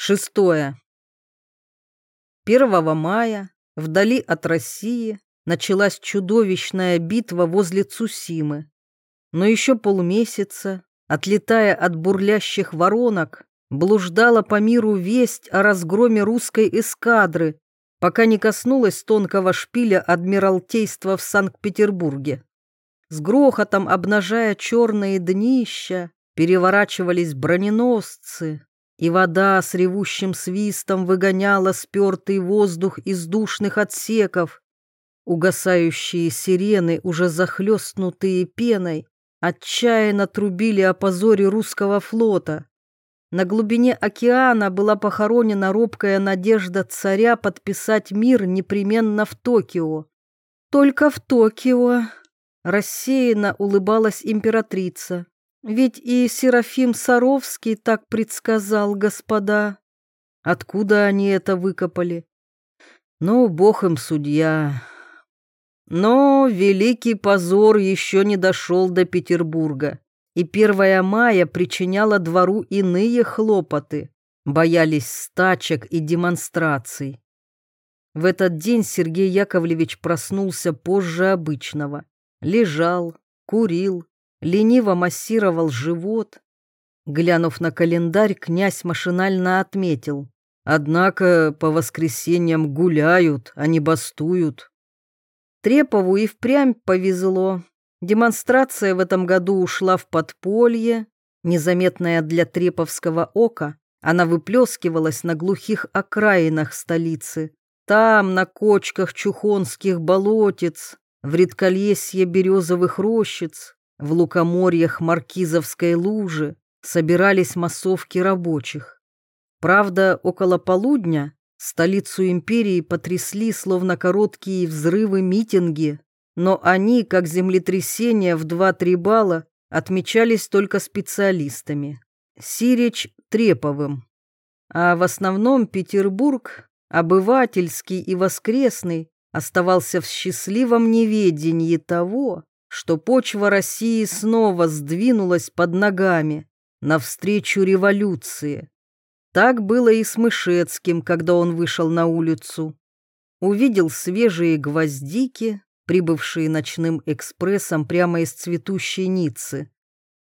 Шестое. 1 мая, вдали от России, началась чудовищная битва возле Цусимы. Но еще полмесяца, отлетая от бурлящих воронок, блуждала по миру весть о разгроме русской эскадры, пока не коснулась тонкого шпиля Адмиралтейства в Санкт-Петербурге. С грохотом обнажая черные днища, переворачивались броненосцы, и вода с ревущим свистом выгоняла спертый воздух из душных отсеков. Угасающие сирены, уже захлестнутые пеной, отчаянно трубили о позоре русского флота. На глубине океана была похоронена робкая надежда царя подписать мир непременно в Токио. Только в Токио рассеянно улыбалась императрица. Ведь и Серафим Саровский так предсказал, господа. Откуда они это выкопали? Ну, бог им судья. Но великий позор еще не дошел до Петербурга, и 1 мая причиняла двору иные хлопоты. Боялись стачек и демонстраций. В этот день Сергей Яковлевич проснулся позже обычного. Лежал, курил, лениво массировал живот. Глянув на календарь, князь машинально отметил. Однако по воскресеньям гуляют, а не бастуют. Трепову и впрямь повезло. Демонстрация в этом году ушла в подполье, незаметная для треповского ока. Она выплескивалась на глухих окраинах столицы. Там, на кочках чухонских болотец, в редколесье березовых рощиц, в лукоморьях Маркизовской лужи собирались массовки рабочих. Правда, около полудня столицу империи потрясли словно короткие взрывы митинги, но они, как землетрясения в 2-3 балла, отмечались только специалистами. Сирич Треповым. А в основном Петербург, обывательский и воскресный, оставался в счастливом неведении того, что почва России снова сдвинулась под ногами навстречу революции. Так было и с Мышецким, когда он вышел на улицу. Увидел свежие гвоздики, прибывшие ночным экспрессом прямо из цветущей Ниццы.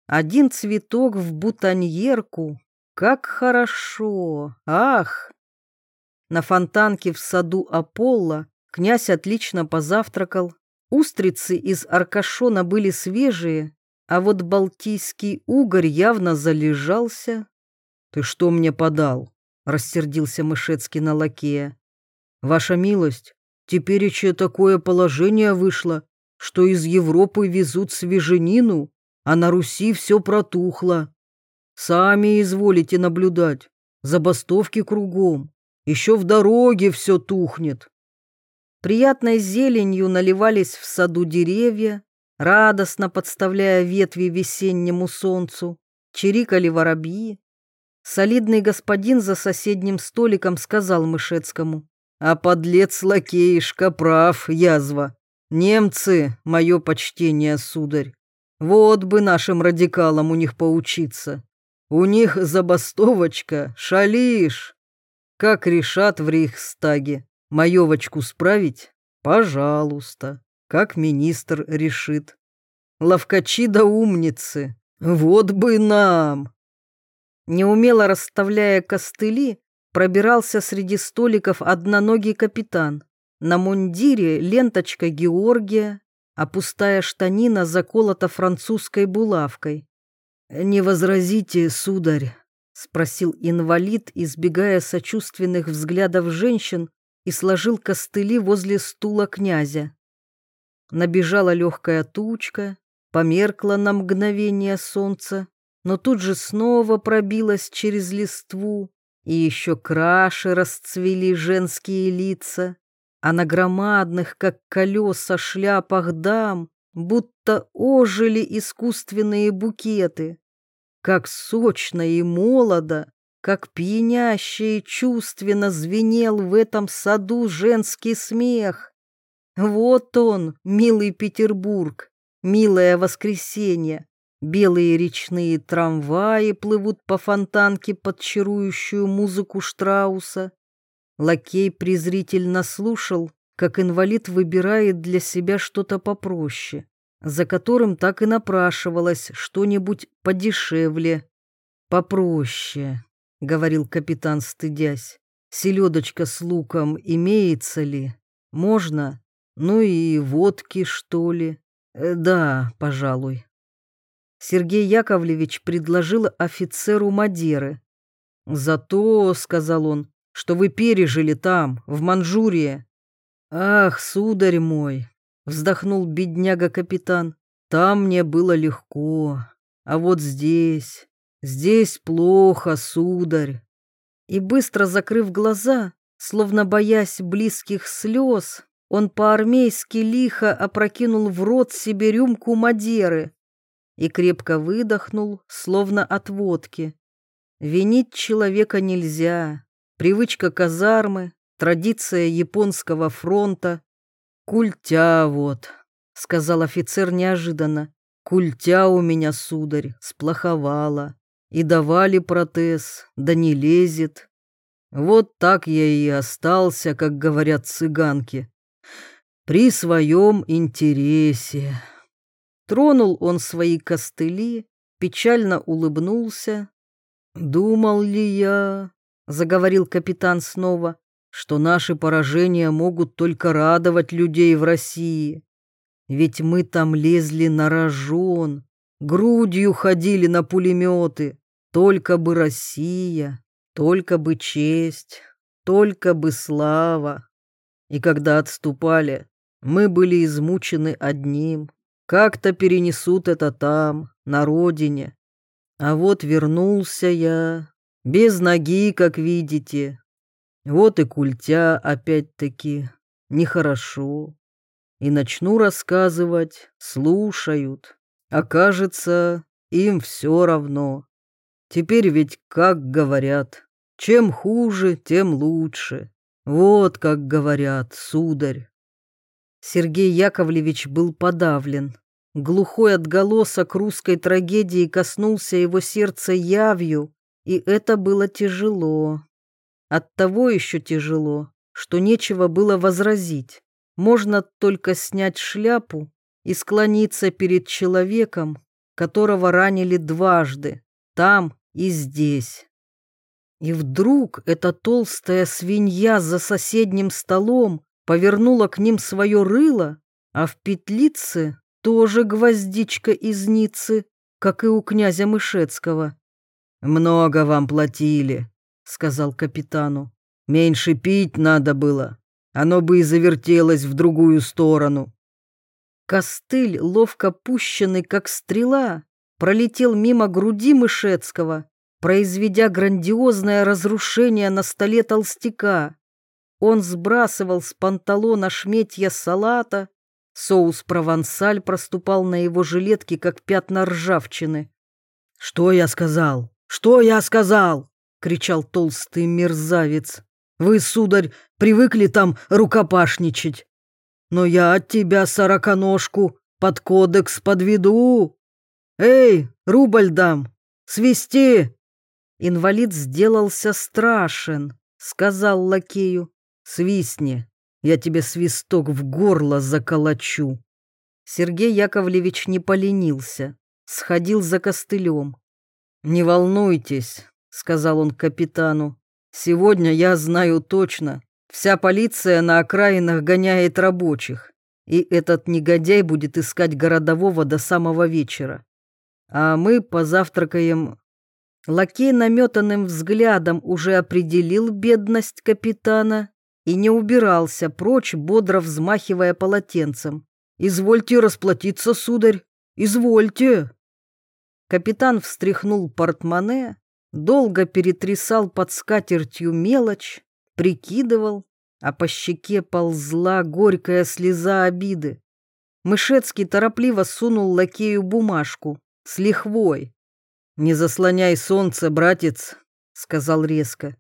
Один цветок в бутоньерку. Как хорошо! Ах! На фонтанке в саду Аполло князь отлично позавтракал, Устрицы из аркашона были свежие, а вот балтийский угорь явно залежался. «Ты что мне подал?» — рассердился Мышецкий на лакея. «Ваша милость, теперь еще такое положение вышло, что из Европы везут свеженину, а на Руси все протухло. Сами изволите наблюдать, забастовки кругом, еще в дороге все тухнет. Приятной зеленью наливались в саду деревья, радостно подставляя ветви весеннему солнцу, чирикали воробьи. Солидный господин за соседним столиком сказал Мышецкому, «А подлец лакеишка прав, язва. Немцы, мое почтение, сударь. Вот бы нашим радикалам у них поучиться. У них забастовочка, шалиш. Как решат в Рейхстаге, Маевочку справить? Пожалуйста, как министр решит. Ловкачи да умницы, вот бы нам!» Неумело расставляя костыли, пробирался среди столиков одноногий капитан. На мундире ленточка Георгия, а пустая штанина заколота французской булавкой. «Не возразите, сударь?» — спросил инвалид, избегая сочувственных взглядов женщин, и сложил костыли возле стула князя. Набежала легкая тучка, померкла на мгновение солнце, но тут же снова пробилась через листву, и еще краше расцвели женские лица, а на громадных, как колеса, шляпах дам будто ожили искусственные букеты. Как сочно и молодо как пьяняще и чувственно звенел в этом саду женский смех. Вот он, милый Петербург, милое воскресенье, белые речные трамваи плывут по фонтанке под чарующую музыку Штрауса. Лакей презрительно слушал, как инвалид выбирает для себя что-то попроще, за которым так и напрашивалось что-нибудь подешевле. «Попроще», — говорил капитан, стыдясь. «Селедочка с луком имеется ли? Можно? Ну и водки, что ли? Э, да, пожалуй». Сергей Яковлевич предложил офицеру Мадеры. «Зато, — сказал он, — что вы пережили там, в Манчжурии». «Ах, сударь мой!» — вздохнул бедняга-капитан. «Там мне было легко, а вот здесь...» Здесь плохо, сударь. И быстро закрыв глаза, словно боясь близких слез, он по-армейски лихо опрокинул в рот себе рюмку Мадеры и крепко выдохнул, словно от водки. Винить человека нельзя. Привычка казармы, традиция японского фронта. «Культя вот», — сказал офицер неожиданно. «Культя у меня, сударь, сплоховала и давали протез, да не лезет. Вот так я и остался, как говорят цыганки, при своем интересе. Тронул он свои костыли, печально улыбнулся. «Думал ли я, — заговорил капитан снова, — что наши поражения могут только радовать людей в России? Ведь мы там лезли на рожон, грудью ходили на пулеметы, только бы Россия, только бы честь, только бы слава. И когда отступали, мы были измучены одним. Как-то перенесут это там, на родине. А вот вернулся я, без ноги, как видите. Вот и культя опять-таки, нехорошо. И начну рассказывать, слушают. Окажется, им все равно. Теперь ведь как говорят, чем хуже, тем лучше. Вот как говорят, сударь. Сергей Яковлевич был подавлен. Глухой отголосок русской трагедии коснулся его сердца явью, и это было тяжело. Оттого еще тяжело, что нечего было возразить. Можно только снять шляпу и склониться перед человеком, которого ранили дважды, там и здесь. И вдруг эта толстая свинья за соседним столом повернула к ним свое рыло, а в петлице тоже гвоздичка из Ниццы, как и у князя Мышецкого. «Много вам платили», — сказал капитану. «Меньше пить надо было, оно бы и завертелось в другую сторону». Костыль, ловко пущенный, как стрела, пролетел мимо груди Мышецкого, произведя грандиозное разрушение на столе толстяка. Он сбрасывал с панталона шметья салата, соус провансаль проступал на его жилетке, как пятна ржавчины. «Что я сказал? Что я сказал?» — кричал толстый мерзавец. «Вы, сударь, привыкли там рукопашничать. Но я от тебя сороконожку под кодекс подведу. «Эй, рубль дам! Свисти!» Инвалид сделался страшен, сказал лакею. «Свистни, я тебе свисток в горло заколочу». Сергей Яковлевич не поленился, сходил за костылем. «Не волнуйтесь», — сказал он капитану. «Сегодня я знаю точно, вся полиция на окраинах гоняет рабочих, и этот негодяй будет искать городового до самого вечера а мы позавтракаем. Лакей наметанным взглядом уже определил бедность капитана и не убирался прочь, бодро взмахивая полотенцем. «Извольте расплатиться, сударь, извольте!» Капитан встряхнул портмоне, долго перетрясал под скатертью мелочь, прикидывал, а по щеке ползла горькая слеза обиды. Мышецкий торопливо сунул лакею бумажку с лихвой. «Не заслоняй солнце, братец», — сказал резко.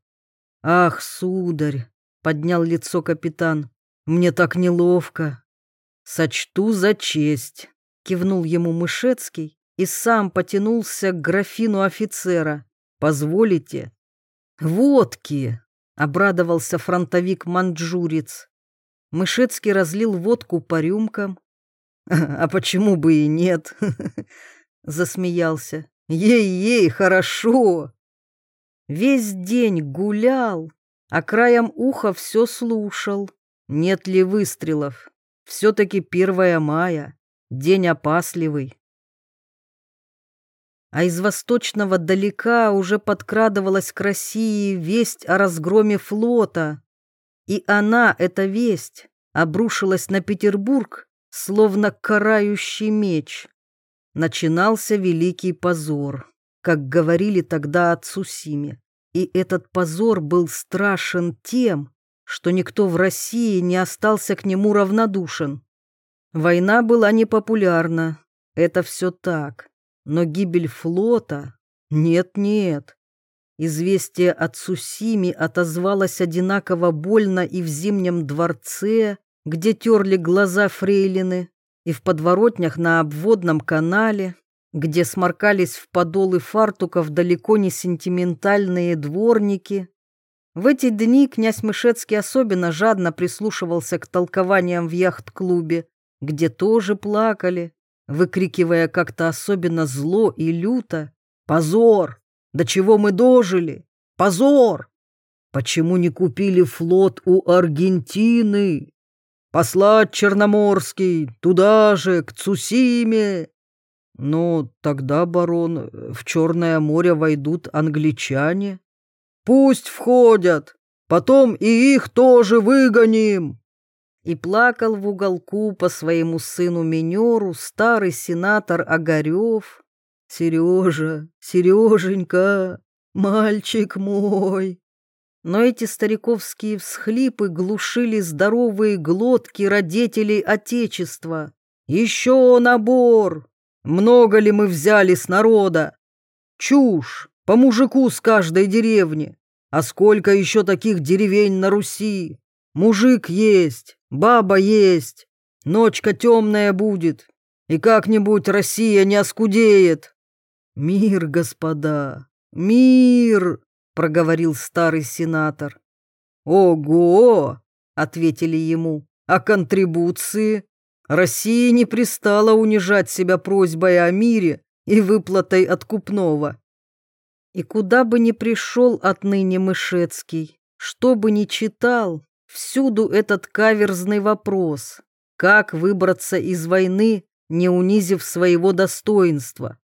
«Ах, сударь», — поднял лицо капитан, — «мне так неловко». «Сочту за честь», — кивнул ему Мышецкий и сам потянулся к графину офицера. «Позволите?» «Водки!» — обрадовался фронтовик-манджурец. Мышецкий разлил водку по рюмкам. «А почему бы и нет?» — засмеялся. «Ей-ей, хорошо!» Весь день гулял, а краем уха все слушал. Нет ли выстрелов? Все-таки первое мая, день опасливый. А из восточного далека уже подкрадывалась к России весть о разгроме флота. И она, эта весть, обрушилась на Петербург, словно карающий меч. Начинался великий позор, как говорили тогда о Цусиме. И этот позор был страшен тем, что никто в России не остался к нему равнодушен. Война была непопулярна, это все так, но гибель флота... Нет-нет. Известие о Цусиме отозвалось одинаково больно и в Зимнем дворце, где терли глаза фрейлины, и в подворотнях на обводном канале, где сморкались в подолы фартуков далеко не сентиментальные дворники, в эти дни князь Мышецкий особенно жадно прислушивался к толкованиям в яхт-клубе, где тоже плакали, выкрикивая как-то особенно зло и люто «Позор! До чего мы дожили? Позор! Почему не купили флот у Аргентины? Послать Черноморский туда же, к Цусиме!» «Ну, тогда, барон, в Черное море войдут англичане», Пусть входят, потом и их тоже выгоним. И плакал в уголку по своему сыну Минеру старый сенатор Огарев. Сережа, Сереженька, мальчик мой. Но эти стариковские всхлипы глушили здоровые глотки родителей Отечества. Еще набор! Много ли мы взяли с народа? Чушь! По мужику с каждой деревни. А сколько еще таких деревень на Руси? Мужик есть, баба есть, ночка темная будет, и как-нибудь Россия не оскудеет. Мир, господа, мир, проговорил старый сенатор. Ого, ответили ему, а контрибуции? Россия не пристала унижать себя просьбой о мире и выплатой откупного. И куда бы ни пришел отныне Мышецкий, что бы ни читал, всюду этот каверзный вопрос, как выбраться из войны, не унизив своего достоинства.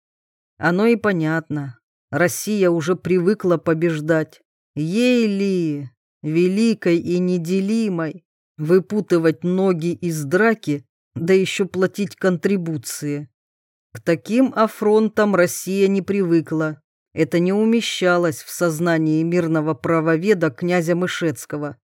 Оно и понятно. Россия уже привыкла побеждать. Ей ли, великой и неделимой, выпутывать ноги из драки, да еще платить контрибуции. К таким афронтам Россия не привыкла. Это не умещалось в сознании мирного правоведа князя Мышецкого.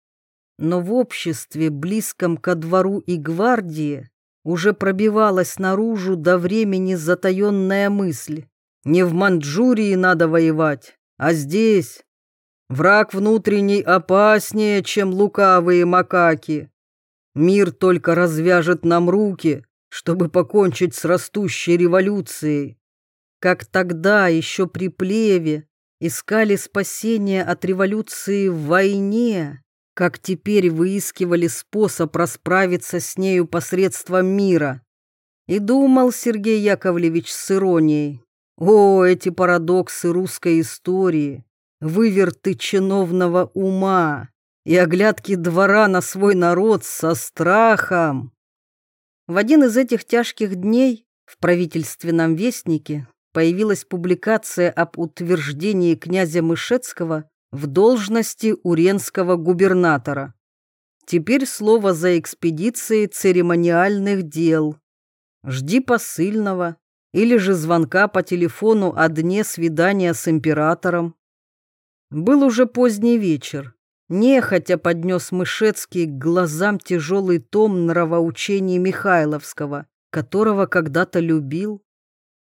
Но в обществе, близком ко двору и гвардии, уже пробивалась наружу до времени затаенная мысль. Не в Манчжурии надо воевать, а здесь. Враг внутренний опаснее, чем лукавые макаки. Мир только развяжет нам руки, чтобы покончить с растущей революцией как тогда, еще при плеве, искали спасения от революции в войне, как теперь выискивали способ расправиться с нею посредством мира. И думал Сергей Яковлевич с иронией, о, эти парадоксы русской истории, выверты чиновного ума и оглядки двора на свой народ со страхом. В один из этих тяжких дней в правительственном вестнике появилась публикация об утверждении князя Мышецкого в должности уренского губернатора. Теперь слово за экспедицией церемониальных дел. Жди посыльного или же звонка по телефону о дне свидания с императором. Был уже поздний вечер. Нехотя поднес Мышецкий к глазам тяжелый том нравоучений Михайловского, которого когда-то любил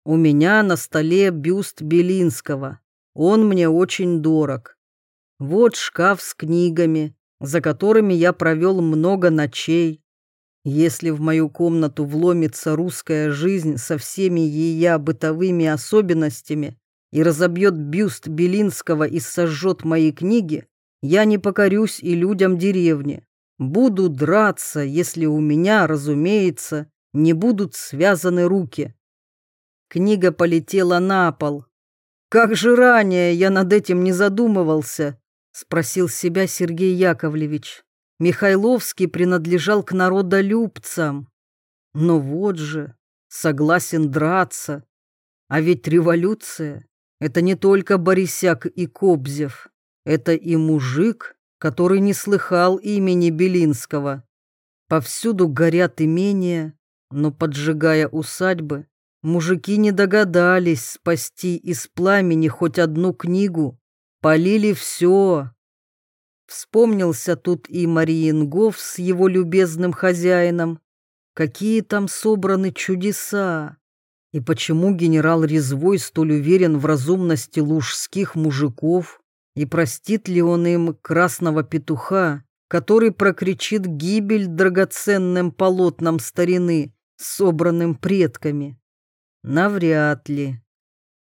у меня на столе бюст Белинского. Он мне очень дорог. Вот шкаф с книгами, за которыми я провел много ночей. Если в мою комнату вломится русская жизнь со всеми ее бытовыми особенностями и разобьет бюст Белинского и сожжет мои книги, я не покорюсь и людям деревни. Буду драться, если у меня, разумеется, не будут связаны руки. Книга полетела на пол. Как же ранее я над этим не задумывался, спросил себя Сергей Яковлевич. Михайловский принадлежал к народолюбцам. Но вот же, согласен драться. А ведь революция — это не только Борисяк и Кобзев. Это и мужик, который не слыхал имени Белинского. Повсюду горят имения, но, поджигая усадьбы, мужики не догадались спасти из пламени хоть одну книгу. Полили все. Вспомнился тут и Мариенгоф с его любезным хозяином. Какие там собраны чудеса! И почему генерал Резвой столь уверен в разумности лужских мужиков? И простит ли он им красного петуха, который прокричит гибель драгоценным полотнам старины, собранным предками? Навряд ли.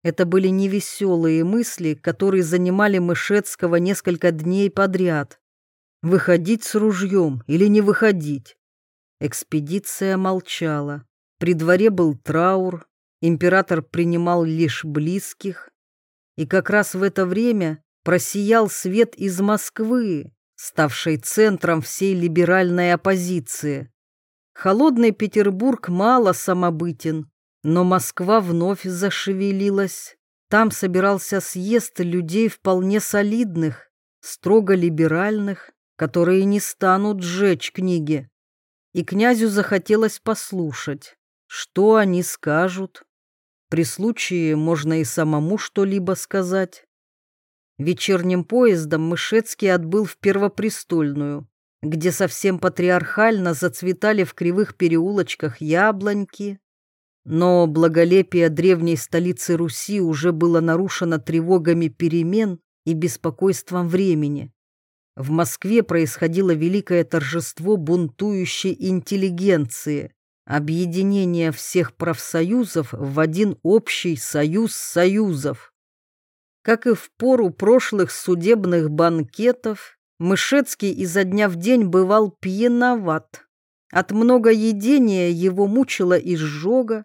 Это были невеселые мысли, которые занимали Мышецкого несколько дней подряд. Выходить с ружьем или не выходить? Экспедиция молчала. При дворе был траур, император принимал лишь близких. И как раз в это время просиял свет из Москвы, ставшей центром всей либеральной оппозиции. Холодный Петербург мало самобытен, но Москва вновь зашевелилась. Там собирался съезд людей вполне солидных, строго либеральных, которые не станут сжечь книги. И князю захотелось послушать, что они скажут. При случае можно и самому что-либо сказать. Вечерним поездом Мышецкий отбыл в Первопрестольную, где совсем патриархально зацветали в кривых переулочках яблоньки. Но благолепие древней столицы Руси уже было нарушено тревогами перемен и беспокойством времени. В Москве происходило великое торжество бунтующей интеллигенции, объединение всех профсоюзов в один общий союз союзов. Как и в пору прошлых судебных банкетов, Мышецкий изо дня в день бывал пьяноват. От многоедения его мучила изжога.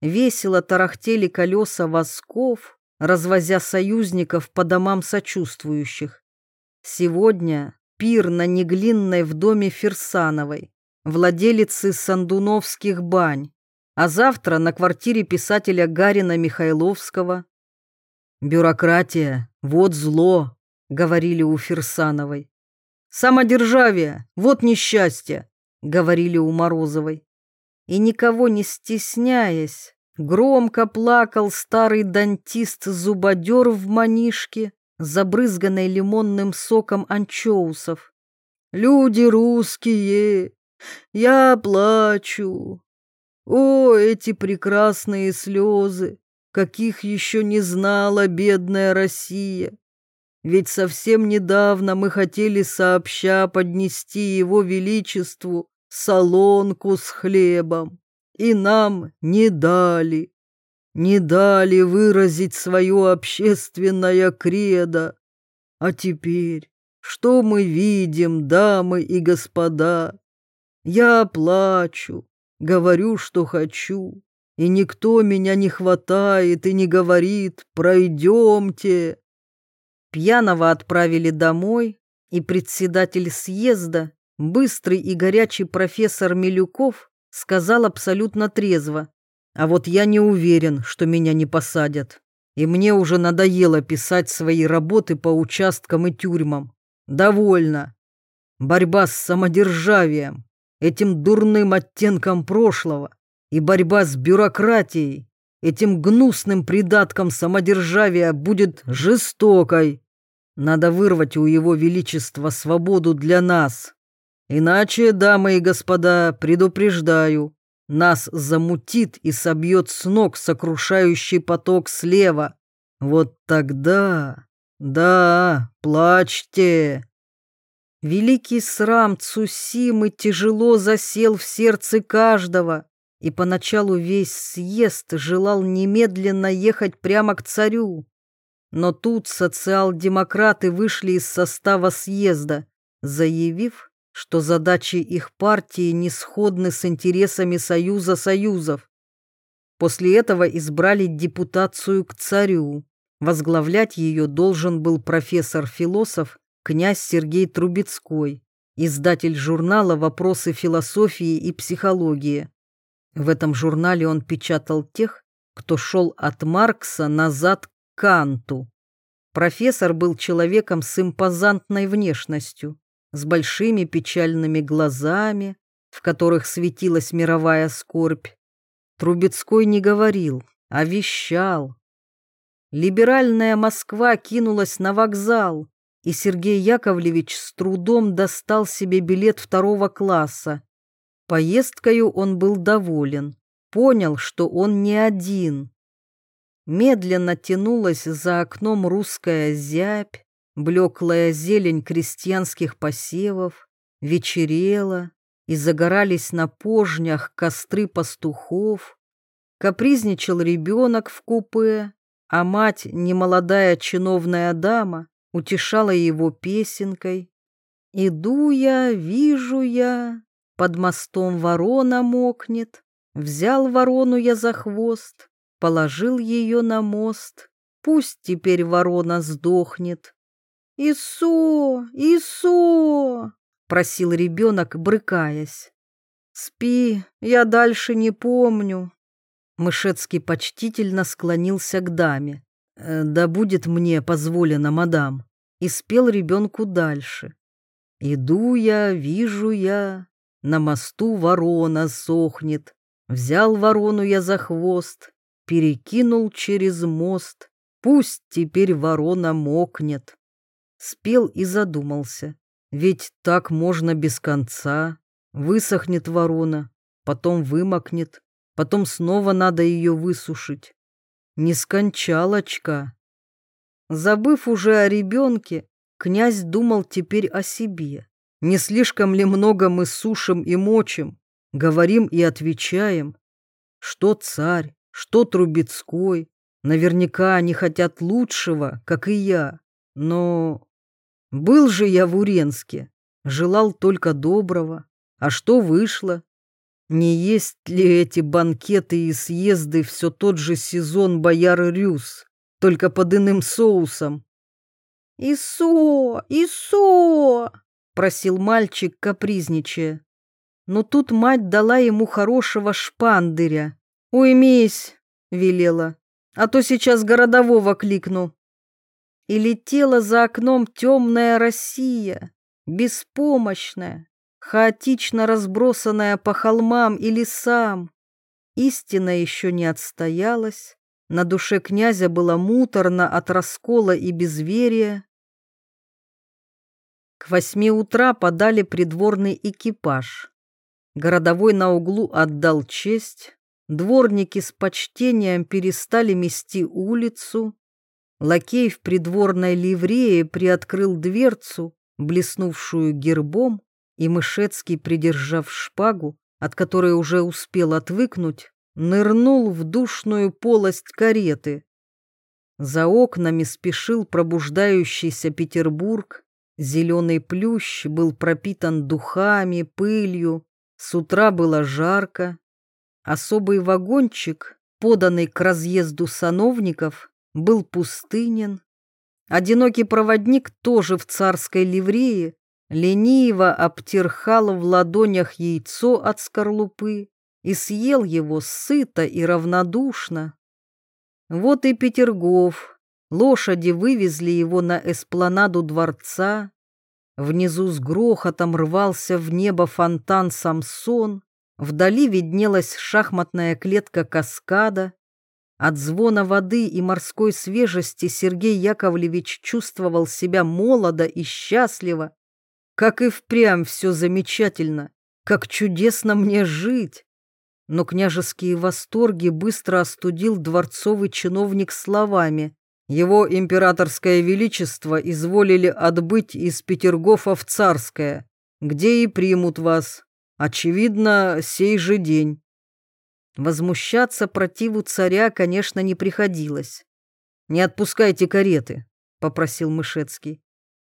Весело тарахтели колеса восков, развозя союзников по домам сочувствующих. Сегодня пир на Неглинной в доме Ферсановой, владелицы Сандуновских бань, а завтра на квартире писателя Гарина Михайловского «Бюрократия — вот зло», — говорили у Ферсановой. «Самодержавие — вот несчастье», — говорили у Морозовой. И никого не стесняясь, громко плакал старый дантист-зубодер в манишке, забрызганной лимонным соком анчоусов. «Люди русские, я плачу. О, эти прекрасные слезы! каких еще не знала бедная Россия. Ведь совсем недавно мы хотели сообща поднести его величеству солонку с хлебом, и нам не дали, не дали выразить свое общественное кредо. А теперь что мы видим, дамы и господа? Я плачу, говорю, что хочу, и никто меня не хватает и не говорит «пройдемте». Пьяного отправили домой, и председатель съезда, быстрый и горячий профессор Милюков, сказал абсолютно трезво. А вот я не уверен, что меня не посадят. И мне уже надоело писать свои работы по участкам и тюрьмам. Довольно. Борьба с самодержавием, этим дурным оттенком прошлого, и борьба с бюрократией, этим гнусным придатком самодержавия будет жестокой. Надо вырвать у его величества свободу для нас. Иначе, дамы и господа, предупреждаю, нас замутит и собьет с ног сокрушающий поток слева. Вот тогда, да, плачьте. Великий срам Цусимы тяжело засел в сердце каждого, и поначалу весь съезд желал немедленно ехать прямо к царю. Но тут социал-демократы вышли из состава съезда, заявив, что задачи их партии не сходны с интересами Союза Союзов. После этого избрали депутацию к царю. Возглавлять ее должен был профессор-философ князь Сергей Трубецкой, издатель журнала «Вопросы философии и психологии». В этом журнале он печатал тех, кто шел от Маркса назад к Канту. Профессор был человеком с импозантной внешностью, с большими печальными глазами, в которых светилась мировая скорбь. Трубецкой не говорил, а вещал. Либеральная Москва кинулась на вокзал, и Сергей Яковлевич с трудом достал себе билет второго класса. Поездкою он был доволен, понял, что он не один. Медленно тянулась за окном русская зябь, блеклая зелень крестьянских посевов, вечерела, и загорались на пожнях костры пастухов. Капризничал ребенок в купе, а мать, немолодая чиновная дама, утешала его песенкой. «Иду я, вижу я, под мостом ворона мокнет, взял ворону я за хвост, положил ее на мост, пусть теперь ворона сдохнет». «Исо! Исо!» — просил ребенок, брыкаясь. «Спи, я дальше не помню». Мышецкий почтительно склонился к даме. «Э, «Да будет мне позволено, мадам», и спел ребенку дальше. «Иду я, вижу я, на мосту ворона сохнет, взял ворону я за хвост, перекинул через мост, пусть теперь ворона мокнет». Спел и задумался, ведь так можно без конца. Высохнет ворона, потом вымокнет, потом снова надо ее высушить. Нескончалочка. Забыв уже о ребенке, князь думал теперь о себе. Не слишком ли много мы сушим и мочим, говорим и отвечаем? Что царь, что Трубецкой, наверняка они хотят лучшего, как и я. Но был же я в Уренске, желал только доброго. А что вышло? Не есть ли эти банкеты и съезды все тот же сезон бояры Рюс, только под иным соусом? «Исо! Исо!» — просил мальчик, капризничая. Но тут мать дала ему хорошего шпандыря. «Уймись!» — велела. «А то сейчас городового кликну». И летела за окном темная Россия, беспомощная, хаотично разбросанная по холмам и лесам. Истина еще не отстоялась, на душе князя было муторно от раскола и безверия. К восьми утра подали придворный экипаж. Городовой на углу отдал честь, дворники с почтением перестали мести улицу, лакей в придворной ливрее приоткрыл дверцу, блеснувшую гербом, и Мышецкий, придержав шпагу, от которой уже успел отвыкнуть, нырнул в душную полость кареты. За окнами спешил пробуждающийся Петербург, зеленый плющ был пропитан духами, пылью, с утра было жарко. Особый вагончик, поданный к разъезду сановников, был пустынен. Одинокий проводник тоже в царской ливрее лениво обтерхал в ладонях яйцо от скорлупы и съел его сыто и равнодушно. Вот и Петергоф. Лошади вывезли его на эспланаду дворца. Внизу с грохотом рвался в небо фонтан Самсон. Вдали виднелась шахматная клетка каскада. От звона воды и морской свежести Сергей Яковлевич чувствовал себя молодо и счастливо. Как и впрямь все замечательно, как чудесно мне жить. Но княжеские восторги быстро остудил дворцовый чиновник словами. Его императорское величество изволили отбыть из Петергофа в Царское, где и примут вас, очевидно, сей же день. Возмущаться противу царя, конечно, не приходилось. «Не отпускайте кареты», — попросил Мышецкий.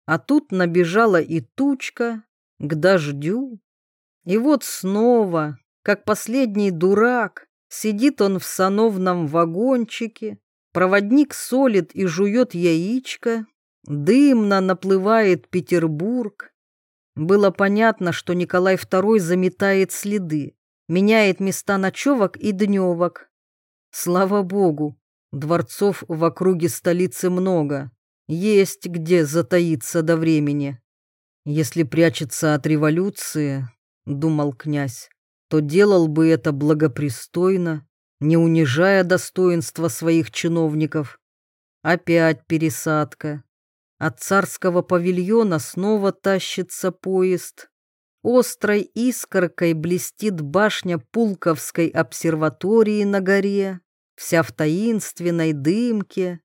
А тут набежала и тучка к дождю. И вот снова, как последний дурак, сидит он в сановном вагончике, проводник солит и жует яичко, дымно наплывает Петербург. Было понятно, что Николай II заметает следы меняет места ночевок и дневок. Слава богу, дворцов в округе столицы много, есть где затаиться до времени. Если прячется от революции, думал князь, то делал бы это благопристойно, не унижая достоинства своих чиновников. Опять пересадка. От царского павильона снова тащится поезд. Острой искоркой блестит башня Пулковской обсерватории на горе, вся в таинственной дымке.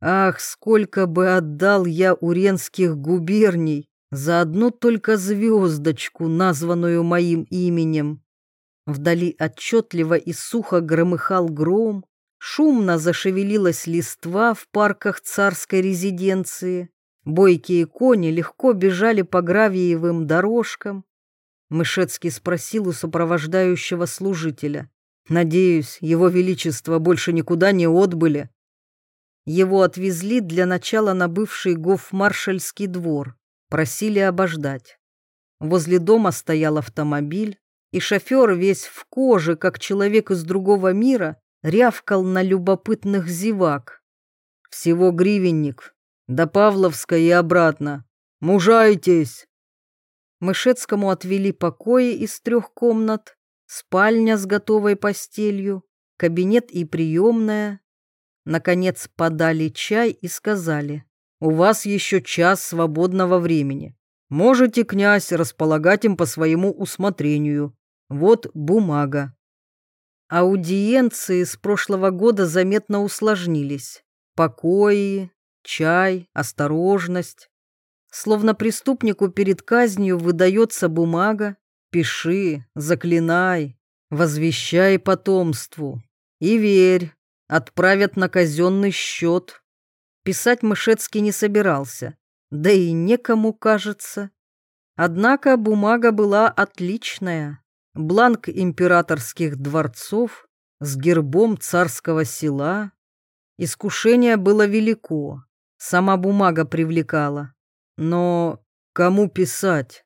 Ах, сколько бы отдал я уренских губерний за одну только звездочку, названную моим именем. Вдали отчетливо и сухо громыхал гром, шумно зашевелилась листва в парках царской резиденции. Бойкие кони легко бежали по гравиевым дорожкам. Мышецкий спросил у сопровождающего служителя. «Надеюсь, его величество больше никуда не отбыли?» Его отвезли для начала на бывший гофмаршальский двор. Просили обождать. Возле дома стоял автомобиль, и шофер весь в коже, как человек из другого мира, рявкал на любопытных зевак. «Всего гривенник, до Павловска и обратно. Мужайтесь!» Мышецкому отвели покои из трех комнат, спальня с готовой постелью, кабинет и приемная. Наконец подали чай и сказали, «У вас еще час свободного времени. Можете, князь, располагать им по своему усмотрению. Вот бумага». Аудиенции с прошлого года заметно усложнились. Покои, чай, осторожность. Словно преступнику перед казнью выдается бумага. Пиши, заклинай, возвещай потомству. И верь, отправят на казенный счет. Писать Мышецкий не собирался, да и некому, кажется. Однако бумага была отличная. Бланк императорских дворцов с гербом царского села. Искушение было велико, сама бумага привлекала. Но кому писать?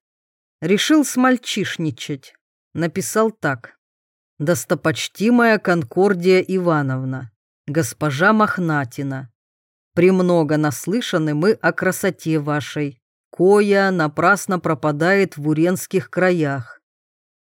Решил смальчишничать. Написал так. «Достопочтимая Конкордия Ивановна, госпожа Мохнатина, премного наслышаны мы о красоте вашей, коя напрасно пропадает в уренских краях.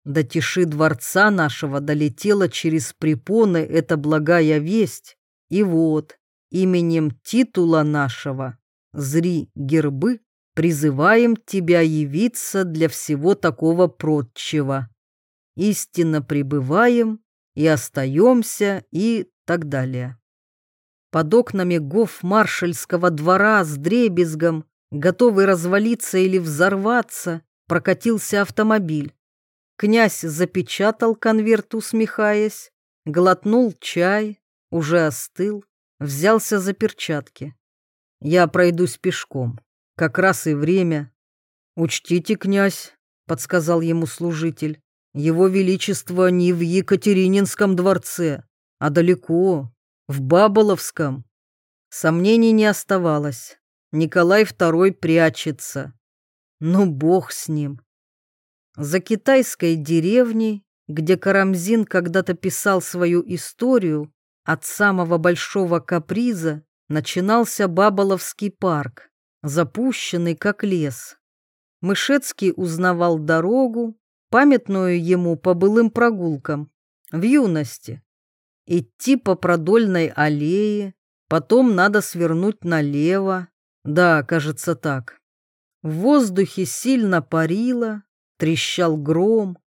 До тиши дворца нашего долетела через препоны эта благая весть, и вот, именем титула нашего, зри гербы, призываем тебя явиться для всего такого прочего. Истинно пребываем и остаемся и так далее. Под окнами гофмаршальского двора с дребезгом, готовый развалиться или взорваться, прокатился автомобиль. Князь запечатал конверт, усмехаясь, глотнул чай, уже остыл, взялся за перчатки. Я пройдусь пешком. Как раз и время. Учтите, князь, подсказал ему служитель. Его величество не в Екатерининском дворце, а далеко, в Баболовском. Сомнений не оставалось. Николай II прячется. Ну, бог с ним. За китайской деревней, где Карамзин когда-то писал свою историю, от самого большого каприза начинался Баболовский парк запущенный как лес. Мышецкий узнавал дорогу, памятную ему по былым прогулкам, в юности. Идти по продольной аллее, потом надо свернуть налево. Да, кажется так. В воздухе сильно парило, трещал гром.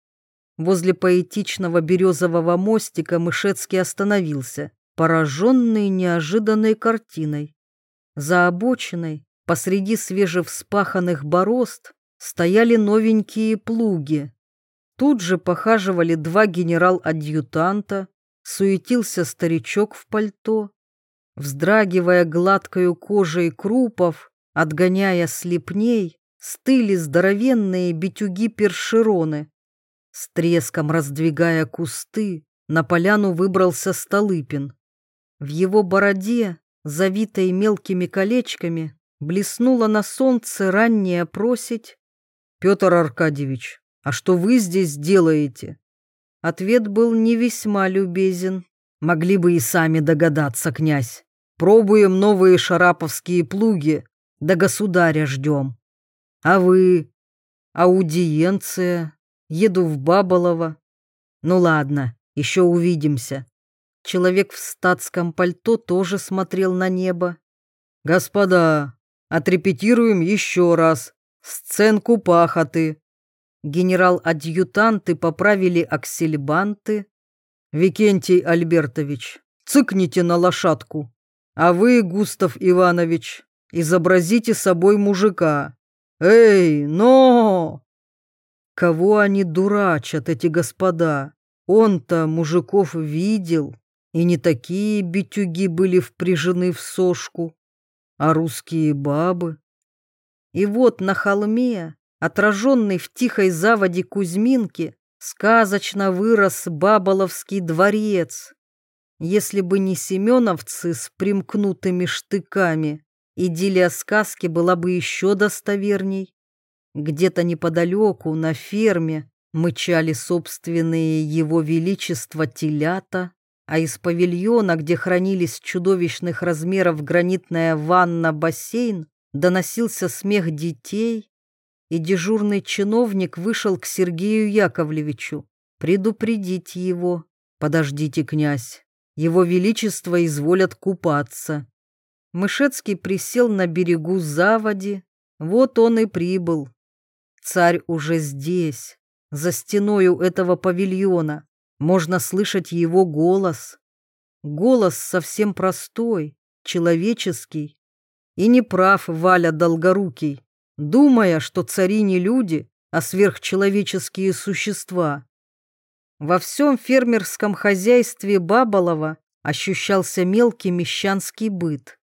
Возле поэтичного березового мостика Мышецкий остановился, пораженный неожиданной картиной. За обочиной, посреди свежевспаханных борозд, стояли новенькие плуги. Тут же похаживали два генерал-адъютанта, суетился старичок в пальто. Вздрагивая гладкою кожей крупов, отгоняя слепней, стыли здоровенные битюги-першероны. С треском раздвигая кусты, на поляну выбрался Столыпин. В его бороде, завитой мелкими колечками, блеснула на солнце ранняя просить. «Петр Аркадьевич, а что вы здесь делаете?» Ответ был не весьма любезен. Могли бы и сами догадаться, князь. Пробуем новые шараповские плуги, да государя ждем. А вы? Аудиенция. Еду в Баболово. Ну ладно, еще увидимся. Человек в статском пальто тоже смотрел на небо. Господа, отрепетируем еще раз. Сценку пахоты. Генерал-адъютанты поправили аксельбанты. Викентий Альбертович, цыкните на лошадку. А вы, Густав Иванович, изобразите собой мужика. Эй, но! Кого они дурачат, эти господа? Он-то мужиков видел, и не такие битюги были впряжены в сошку, а русские бабы. И вот на холме, отраженный в тихой заводе Кузьминки, сказочно вырос Баболовский дворец. Если бы не семеновцы с примкнутыми штыками, идиллия сказки была бы еще достоверней. Где-то неподалеку, на ферме, мычали собственные его величества телята, а из павильона, где хранились чудовищных размеров гранитная ванна-бассейн, доносился смех детей, и дежурный чиновник вышел к Сергею Яковлевичу предупредить его. «Подождите, князь, его величество изволят купаться». Мышецкий присел на берегу заводи, вот он и прибыл. Царь уже здесь, за стеною этого павильона. Можно слышать его голос. Голос совсем простой, человеческий. И не прав Валя Долгорукий, думая, что цари не люди, а сверхчеловеческие существа. Во всем фермерском хозяйстве Баболова ощущался мелкий мещанский быт.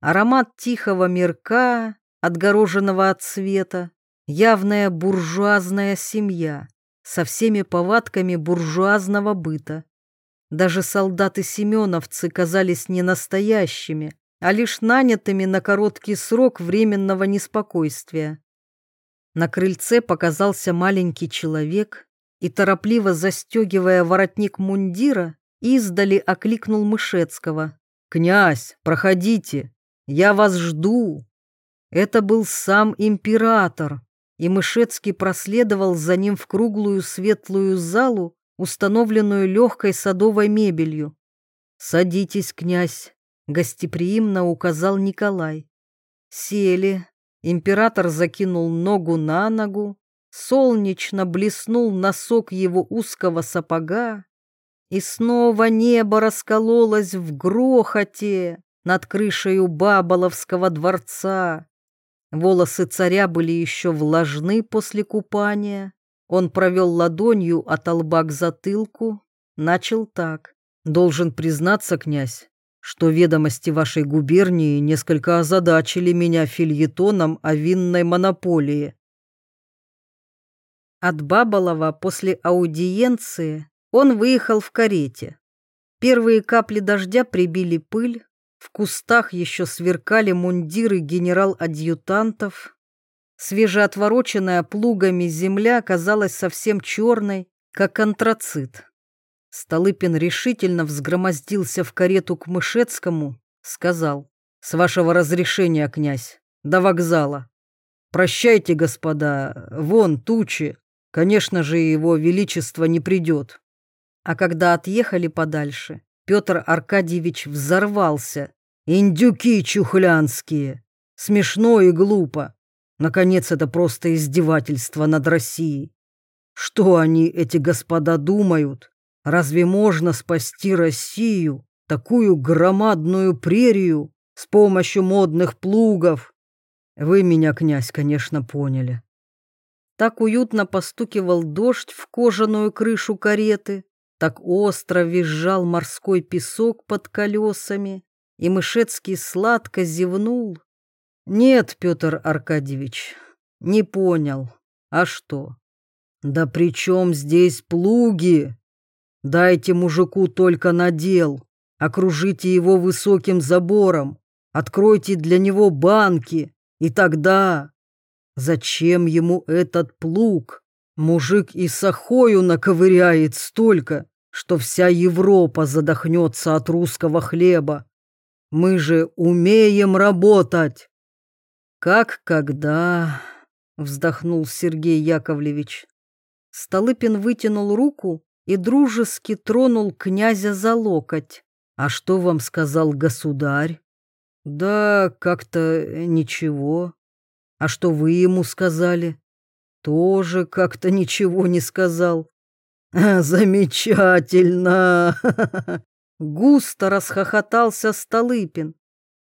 Аромат тихого мирка, отгороженного от света, явная буржуазная семья со всеми повадками буржуазного быта. Даже солдаты-семеновцы казались не настоящими, а лишь нанятыми на короткий срок временного неспокойствия. На крыльце показался маленький человек и, торопливо застегивая воротник мундира, издали окликнул Мышецкого. «Князь, проходите, я вас жду!» Это был сам император, и Мышецкий проследовал за ним в круглую светлую залу, установленную легкой садовой мебелью. «Садитесь, князь», — гостеприимно указал Николай. Сели. Император закинул ногу на ногу, солнечно блеснул носок его узкого сапога, и снова небо раскололось в грохоте над крышей Баболовского дворца. Волосы царя были еще влажны после купания. Он провел ладонью от лба к затылку. Начал так. «Должен признаться, князь, что ведомости вашей губернии несколько озадачили меня фильетоном о винной монополии». От Баболова после аудиенции он выехал в карете. Первые капли дождя прибили пыль, в кустах еще сверкали мундиры генерал-адъютантов. Свежеотвороченная плугами земля казалась совсем черной, как антрацит. Столыпин решительно взгромоздился в карету к Мышецкому, сказал, «С вашего разрешения, князь, до вокзала. Прощайте, господа, вон тучи, конечно же, его величество не придет». А когда отъехали подальше, Петр Аркадьевич взорвался. «Индюки чухлянские! Смешно и глупо! Наконец, это просто издевательство над Россией! Что они, эти господа, думают? Разве можно спасти Россию, такую громадную прерию, с помощью модных плугов. Вы меня, князь, конечно, поняли. Так уютно постукивал дождь в кожаную крышу кареты, так остро визжал морской песок под колесами, и Мышецкий сладко зевнул. Нет, Петр Аркадьевич, не понял. А что? Да при чем здесь плуги? Дайте мужику только надел, окружите его высоким забором, откройте для него банки, и тогда... Зачем ему этот плуг? Мужик и сахою наковыряет столько, что вся Европа задохнется от русского хлеба. Мы же умеем работать. Как когда, вздохнул Сергей Яковлевич. Столыпин вытянул руку и дружески тронул князя за локоть. «А что вам сказал государь?» «Да как-то ничего. А что вы ему сказали?» «Тоже как-то ничего не сказал». «Замечательно!» Густо расхохотался Столыпин.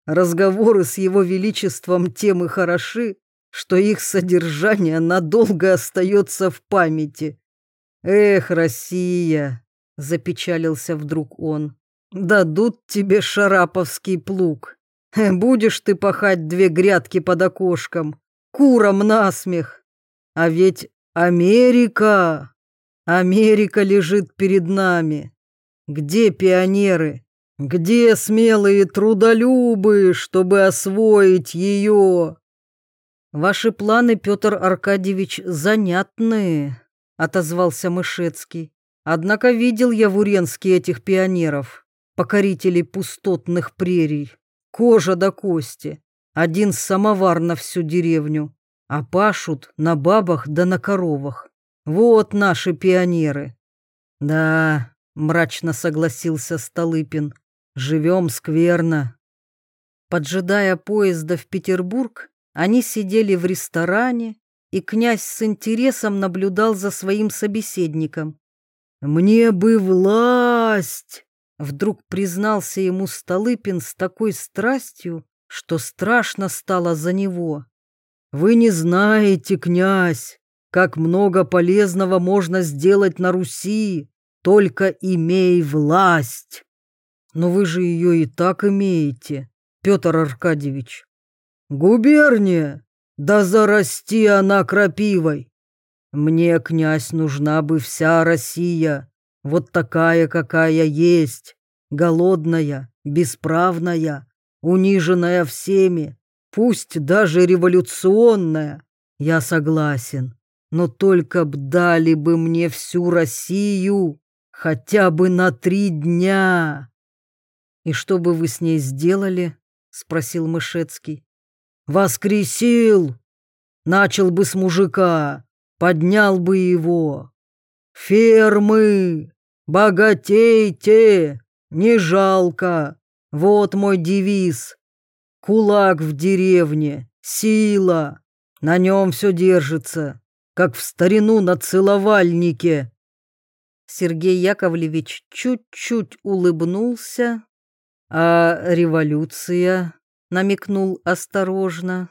Разговоры с его величеством тем и хороши, что их содержание надолго остается в памяти. «Эх, Россия!» — запечалился вдруг он. «Дадут тебе шараповский плуг. Будешь ты пахать две грядки под окошком, курам насмех. А ведь Америка! Америка лежит перед нами. Где пионеры? Где смелые трудолюбы, чтобы освоить ее?» «Ваши планы, Петр Аркадьевич, занятные», — отозвался Мышецкий. «Однако видел я в Уренске этих пионеров, покорителей пустотных прерий, кожа до кости, один самовар на всю деревню, а пашут на бабах да на коровах. Вот наши пионеры». «Да», — мрачно согласился Столыпин, — «живем скверно». Поджидая поезда в Петербург, они сидели в ресторане, и князь с интересом наблюдал за своим собеседником. «Мне бы власть!» Вдруг признался ему Столыпин с такой страстью, что страшно стало за него. «Вы не знаете, князь, как много полезного можно сделать на Руси, только имей власть!» «Но вы же ее и так имеете, Петр Аркадьевич. Губерния, да зарасти она крапивой. Мне, князь, нужна бы вся Россия, вот такая, какая есть, голодная, бесправная, униженная всеми, пусть даже революционная. Я согласен, но только б дали бы мне всю Россию, хотя бы на три дня. И что бы вы с ней сделали? спросил Мышецкий. Воскресил! Начал бы с мужика, поднял бы его. Фермы! Богатейте! Не жалко! Вот мой девиз. Кулак в деревне, сила. На нем все держится, как в старину на целовальнике. Сергей Яковлевич чуть-чуть улыбнулся. А революция? намекнул осторожно.